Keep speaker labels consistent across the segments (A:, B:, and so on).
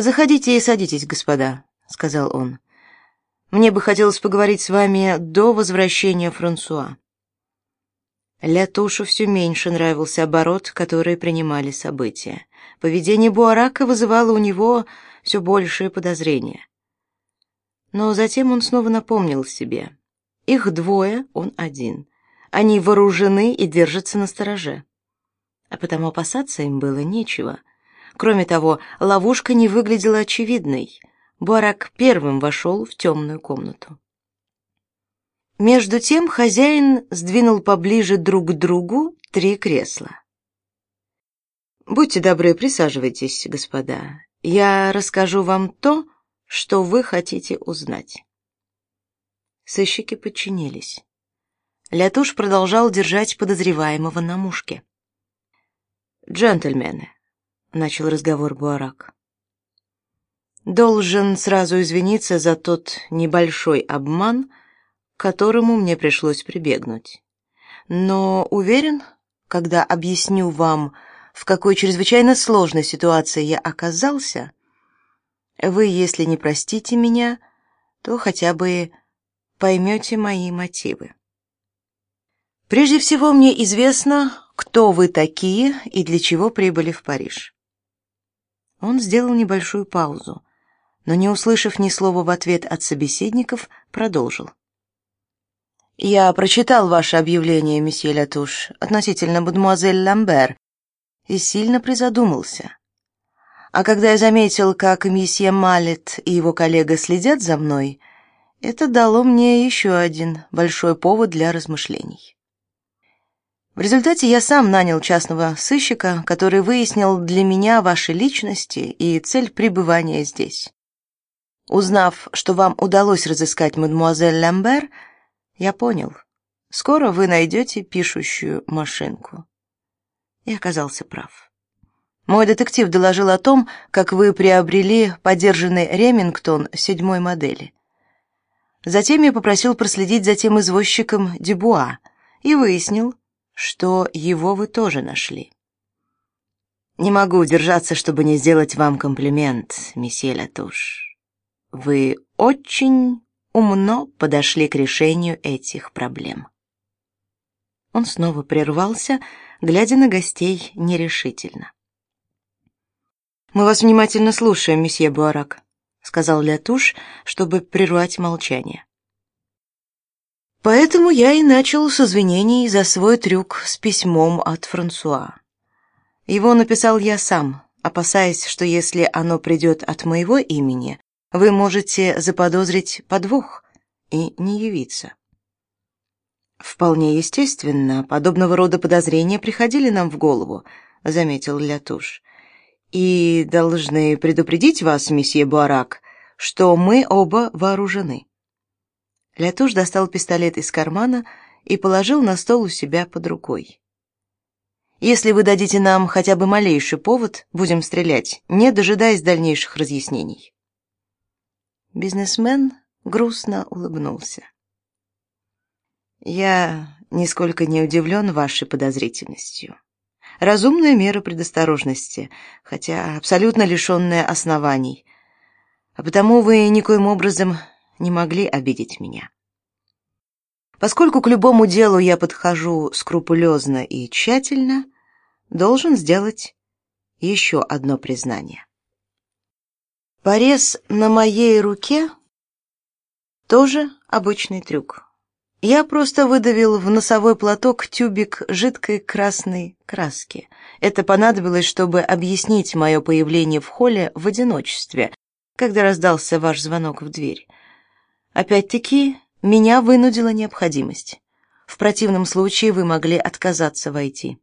A: «Заходите и садитесь, господа», — сказал он. «Мне бы хотелось поговорить с вами до возвращения Франсуа». Лятушу все меньше нравился оборот, который принимали события. Поведение Буарака вызывало у него все большее подозрение. Но затем он снова напомнил себе. Их двое, он один. Они вооружены и держатся на стороже. А потому опасаться им было нечего. Кроме того, ловушка не выглядела очевидной. Буарак первым вошел в темную комнату. Между тем хозяин сдвинул поближе друг к другу три кресла. «Будьте добры, присаживайтесь, господа. Я расскажу вам то, что вы хотите узнать». Сыщики подчинились. Лятуш продолжал держать подозреваемого на мушке. «Джентльмены», — начал разговор Буарак, — «должен сразу извиниться за тот небольшой обман, к которому мне пришлось прибегнуть. Но уверен, когда объясню вам, в какой чрезвычайно сложной ситуации я оказался, вы, если не простите меня, то хотя бы поймете мои мотивы. Прежде всего, мне известно, кто вы такие и для чего прибыли в Париж. Он сделал небольшую паузу, но не услышав ни слова в ответ от собеседников, продолжил. Я прочитал ваше объявление, месье Латуш, относительно мадемуазель Ламбер, и сильно призадумался. А когда я заметил, как месье Малет и его коллега следят за мной, это дало мне еще один большой повод для размышлений. В результате я сам нанял частного сыщика, который выяснил для меня ваши личности и цель пребывания здесь. Узнав, что вам удалось разыскать мадемуазель Ламбер, я понял. Скоро вы найдете пишущую машинку. И оказался прав. Мой детектив доложил о том, как вы приобрели подержанный Ремингтон седьмой модели. Затем я попросил проследить за тем извозчиком Дюбуа и выяснил, что его вы тоже нашли. Не могу удержаться, чтобы не сделать вам комплимент, месье Латуш. Вы очень умно подошли к решению этих проблем. Он снова прервался, глядя на гостей нерешительно. Мы вас внимательно слушаем, месье Буарак, сказал Лятуш, чтобы прервать молчание. Поэтому я и начал с извинений за свой трюк с письмом от Франсуа. Его написал я сам, опасаясь, что если оно придет от моего имени, вы можете заподозрить подвох и не явиться. Вполне естественно, подобного рода подозрения приходили нам в голову, заметил Лятуш. И должны предупредить вас, месье Буарак, что мы оба вооружены. Лятуш достал пистолет из кармана и положил на стол у себя под рукой. Если вы дадите нам хотя бы малейший повод, будем стрелять, не дожидаясь дальнейших разъяснений. Бизнесмен грустно улыбнулся. Я нисколько не удивлен вашей подозрительностью. Разумная мера предосторожности, хотя абсолютно лишенная оснований. А потому вы никоим образом не могли обидеть меня. Поскольку к любому делу я подхожу скрупулезно и тщательно, должен сделать еще одно признание. Порез на моей руке тоже обычный трюк. Я просто выдавил в носовой платок тюбик жидкой красной краски. Это понадобилось, чтобы объяснить мое появление в холле в одиночестве, когда раздался ваш звонок в дверь. Опять-таки, меня вынудила необходимость. В противном случае вы могли отказаться войти.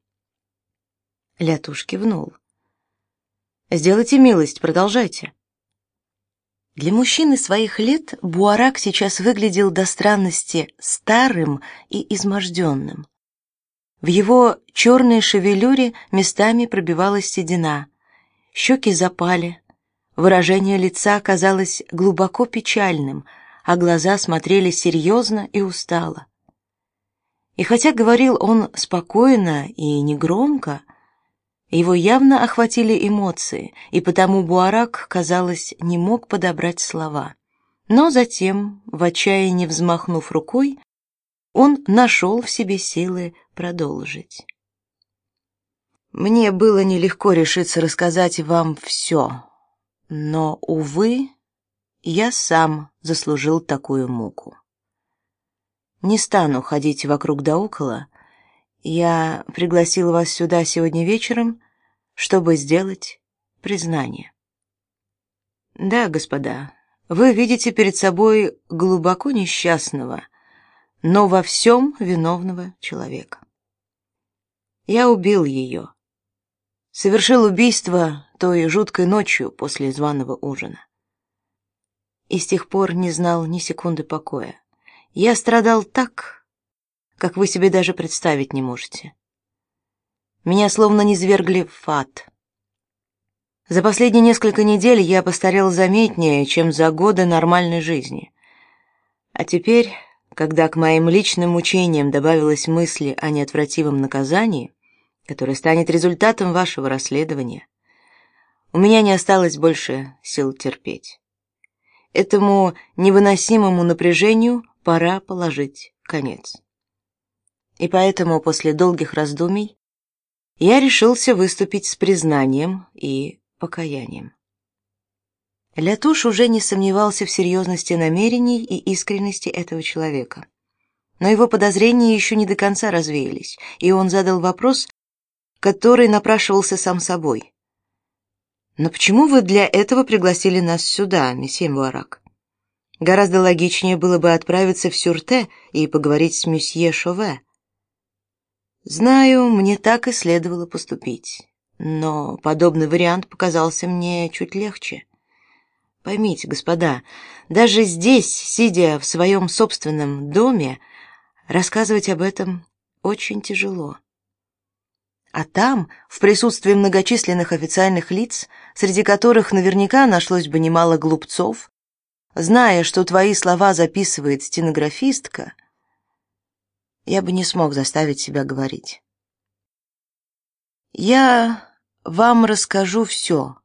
A: Лятуш кивнул. Сделайте милость, продолжайте. Для мужчины своих лет Буарак сейчас выглядел до странности старым и изможденным. В его черной шевелюре местами пробивалась седина, щеки запали, выражение лица казалось глубоко печальным, а глаза смотрели серьезно и устало. И хотя говорил он спокойно и негромко, Его явно охватили эмоции, и потому Буарак, казалось, не мог подобрать слова. Но затем, в отчаянии взмахнув рукой, он нашел в себе силы продолжить. Мне было нелегко решиться рассказать вам все, но, увы, я сам заслужил такую муку. Не стану ходить вокруг да около. Я пригласил вас сюда сегодня вечером, чтобы сделать признание. Да, господа, вы видите перед собой глубоко несчастного, но во всем виновного человека. Я убил ее совершил убийство той жуткой ночью после званого ужина. И с тех пор не знал ни секунды покоя. Я страдал так, как вы себе даже представить не можете. Меня словно низвергли в ад. За последние несколько недель я постарел заметнее, чем за годы нормальной жизни. А теперь, когда к моим личным мучениям добавилась мысль о неотвратимом наказании, который станет результатом вашего расследования. У меня не осталось больше сил терпеть. Этому невыносимому напряжению пора положить конец. И поэтому после долгих раздумий я решился выступить с признанием и покаянием. Лятуш уже не сомневался в серьезности намерений и искренности этого человека. Но его подозрения еще не до конца развеялись, и он задал вопрос, который напрашивался сам собой. «Но почему вы для этого пригласили нас сюда, месье Муарак? Гораздо логичнее было бы отправиться в Сюрте и поговорить с месье Шове». «Знаю, мне так и следовало поступить, но подобный вариант показался мне чуть легче». Поймите, господа, даже здесь, сидя в своем собственном доме, рассказывать об этом очень тяжело. А там, в присутствии многочисленных официальных лиц, среди которых наверняка нашлось бы немало глупцов, зная, что твои слова записывает стенографистка, я бы не смог заставить себя говорить. Я вам расскажу все.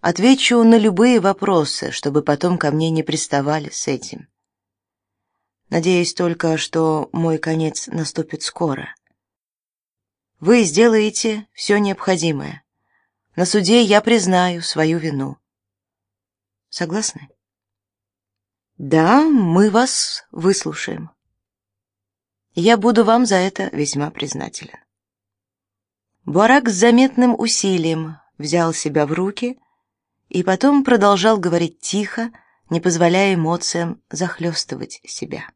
A: Отвечу на любые вопросы, чтобы потом ко мне не приставали с этим. Надеюсь только, что мой конец наступит скоро. Вы сделаете все необходимое. На суде я признаю свою вину. Согласны? Да, мы вас выслушаем. Я буду вам за это весьма признателен. Барак с заметным усилием взял себя в руки и потом продолжал говорить тихо, не позволяя эмоциям захлестывать себя.